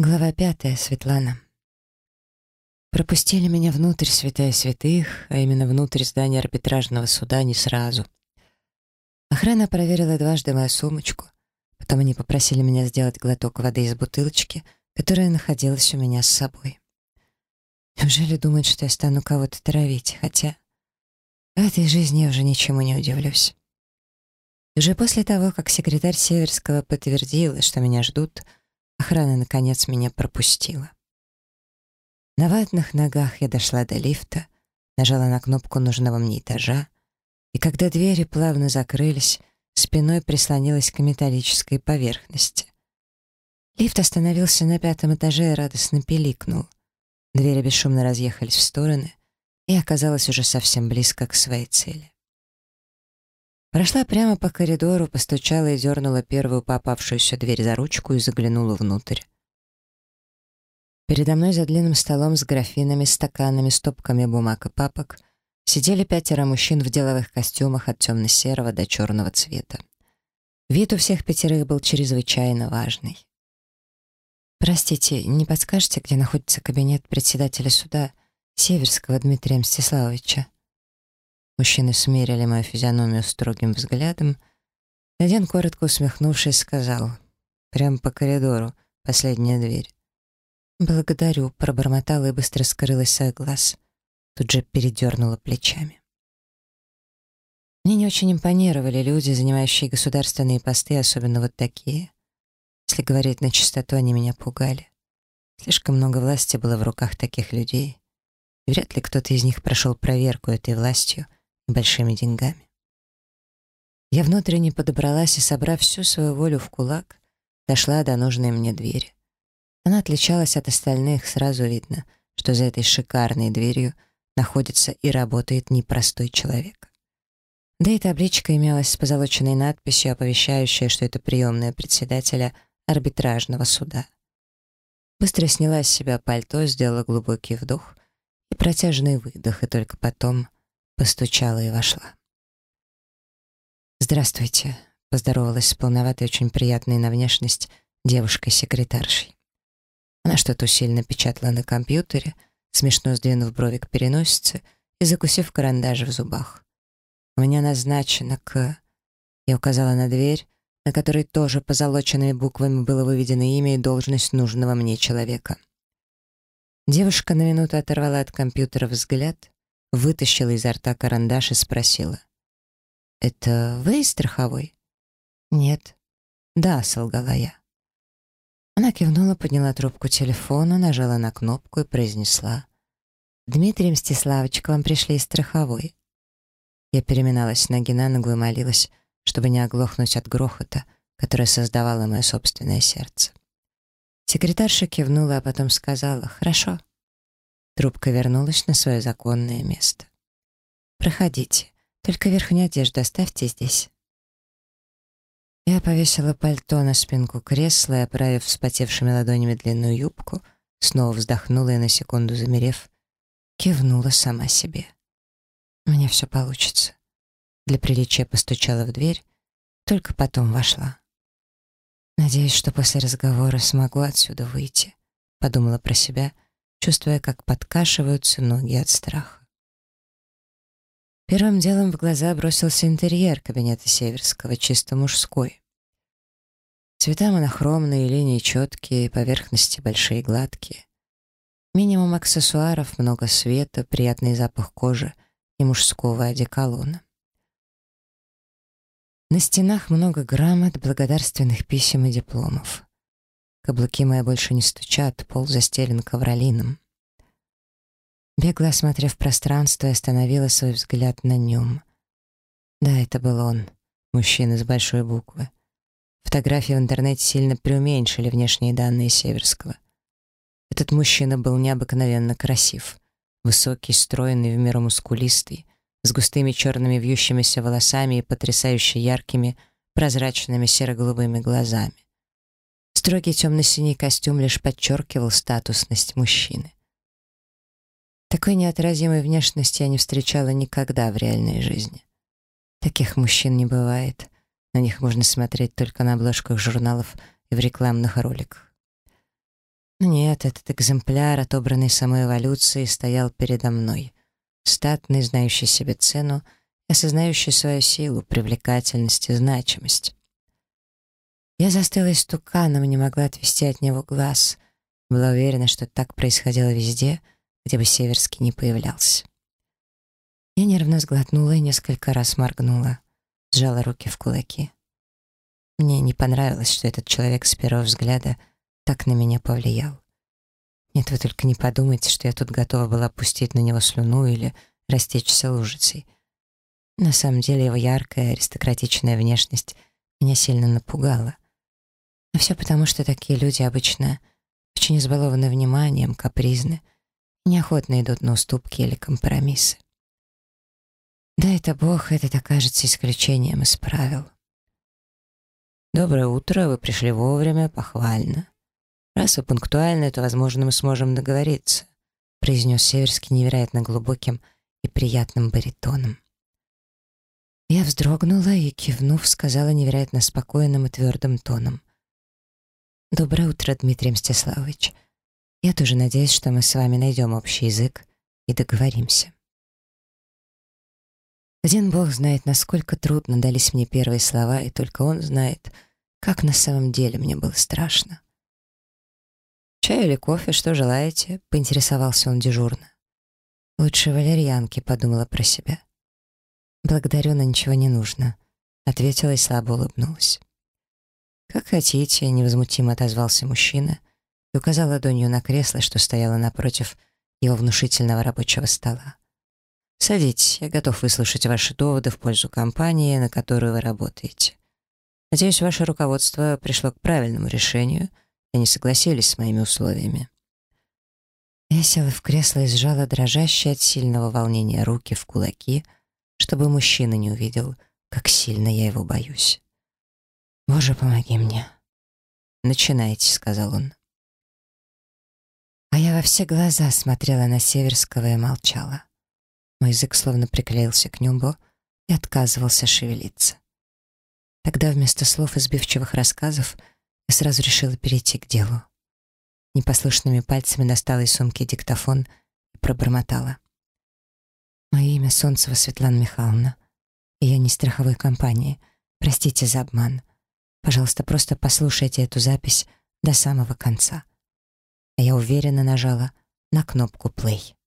Глава пятая. Светлана. Пропустили меня внутрь святая святых, а именно внутрь здания арбитражного суда не сразу. Охрана проверила дважды мою сумочку. Потом они попросили меня сделать глоток воды из бутылочки, которая находилась у меня с собой. Неужели думают, что я стану кого-то травить? Хотя в этой жизни я уже ничему не удивлюсь. Уже после того, как секретарь Северского подтвердила, что меня ждут, охрана наконец меня пропустила. На ватных ногах я дошла до лифта, нажала на кнопку нужного мне этажа, и когда двери плавно закрылись, спиной прислонилась к металлической поверхности. Лифт остановился на пятом этаже и радостно пиликнул. Двери бесшумно разъехались в стороны, и оказалась уже совсем близко к своей цели. Прошла прямо по коридору, постучала и дернула первую попавшуюся дверь за ручку и заглянула внутрь. Передо мной за длинным столом с графинами, стаканами, стопками бумаг и папок сидели пятеро мужчин в деловых костюмах от темно-серого до черного цвета. Вид у всех пятерых был чрезвычайно важный. «Простите, не подскажете, где находится кабинет председателя суда Северского Дмитрия Мстиславовича?» Мужчины смерили мою физиономию строгим взглядом. Один, коротко усмехнувшись, сказал «Прямо по коридору, последняя дверь». «Благодарю», — пробормотала и быстро скрылась с глаз. Тут же передернула плечами. Мне не очень импонировали люди, занимающие государственные посты, особенно вот такие. Если говорить на чистоту, они меня пугали. Слишком большими деньгами. Я внутренне подобралась и, собрав всю свою волю в кулак, дошла до нужной мне двери. Она отличалась от остальных, сразу видно, что за этой шикарной дверью находится и работает непростой человек. Да и табличка имелась с позолоченной надписью, оповещающая, что это приемная председателя арбитражного суда. Быстро сняла с себя пальто, сделала глубокий вдох и протяжный выдох, и только потом — постучала и вошла. «Здравствуйте», — поздоровалась с полноватой, очень приятной на внешность девушкой-секретаршей. Она что-то усиленно печатала на компьютере, смешно сдвинув брови к переносице и закусив карандаш в зубах. «У меня назначено к...» Я указала на дверь, на которой тоже позолоченными буквами было выведено имя и должность нужного мне человека. Девушка на минуту оторвала от компьютера взгляд, вытащила изо рта карандаш и спросила. «Это вы страховой?» «Нет». «Да», — солгала я. Она кивнула, подняла трубку телефона, нажала на кнопку и произнесла. «Дмитрий Мстиславович, к вам пришли из страховой». Я переминалась с ноги на ногу и молилась, чтобы не оглохнуть от грохота, который создавало мое собственное сердце. Секретарша кивнула, а потом сказала «Хорошо». Трубка вернулась на свое законное место. «Проходите, только верхнюю одежду оставьте здесь». Я повесила пальто на спинку кресла и, оправив вспотевшими ладонями длинную юбку, снова вздохнула и, на секунду замерев, кивнула сама себе. «У меня все получится». Для приличия постучала в дверь, только потом вошла. «Надеюсь, что после разговора смогу отсюда выйти», — подумала про себя, чувствуя, как подкашиваются ноги от страха. Первым делом в глаза бросился интерьер кабинета Северского, чисто мужской. Цвета монохромные, линии четкие, поверхности большие и гладкие. Минимум аксессуаров, много света, приятный запах кожи и мужского одеколона. На стенах много грамот, благодарственных писем и дипломов. Каблуки мои больше не стучат, пол застелен ковролином. Бегло осмотрев пространство, остановила свой взгляд на нем. Да, это был он, мужчина с большой буквы. Фотографии в интернете сильно преуменьшили внешние данные Северского. Этот мужчина был необыкновенно красив. Высокий, стройный, в меру мускулистый, с густыми черными вьющимися волосами и потрясающе яркими, прозрачными серо-голубыми глазами. Строгий темно-синий костюм лишь подчеркивал статусность мужчины. Такой неотразимой внешности я не встречала никогда в реальной жизни. Таких мужчин не бывает. На них можно смотреть только на обложках журналов и в рекламных роликах. Но нет, этот экземпляр, отобранный самой эволюцией, стоял передо мной. Статный, знающий себе цену, осознающий свою силу, привлекательность и значимость. Я застыла истуканом и не могла отвести от него глаз. Была уверена, что так происходило везде, где бы Северский не появлялся. Я нервно сглотнула и несколько раз моргнула, сжала руки в кулаки. Мне не понравилось, что этот человек с первого взгляда так на меня повлиял. Нет, вы только не подумайте, что я тут готова была пустить на него слюну или растечься лужицей. На самом деле его яркая аристократичная внешность меня сильно напугала. Но все потому, что такие люди обычно очень избалованы вниманием, капризны, неохотно идут на уступки или компромиссы. Да, это Бог, это окажется исключением из правил. «Доброе утро, вы пришли вовремя, похвально. Раз вы пунктуальны, то, возможно, мы сможем договориться», произнес Северский невероятно глубоким и приятным баритоном. Я вздрогнула и, кивнув, сказала невероятно спокойным и твердым тоном. «Доброе утро, Дмитрий Мстиславович. Я тоже надеюсь, что мы с вами найдем общий язык и Как хотите, невозмутимо отозвался мужчина и указал ладонью на кресло, что стояло напротив его внушительного рабочего стола. «Садитесь, я готов выслушать ваши доводы в пользу компании, на которую вы работаете. Надеюсь, ваше руководство пришло к правильному решению и не согласились с моими условиями». Я села в кресло и сжала дрожащие от сильного волнения руки в кулаки, чтобы мужчина не увидел, как сильно я его боюсь.«Боже, помоги мне!» «Начинайте», — сказал он. А я во все глаза смотрела на Северского и молчала. Мой язык словно приклеился к небу и отказывался шевелиться. Тогда вместо слов и сбивчивых рассказов я сразу решила перейти к делу. Непослушными пальцами достала из сумки диктофон и пробормотала. «Мое имя Солнцева Светлана Михайловна, и я не страховой компании. Простите за обман. Пожалуйста, просто послушайте эту запись до самого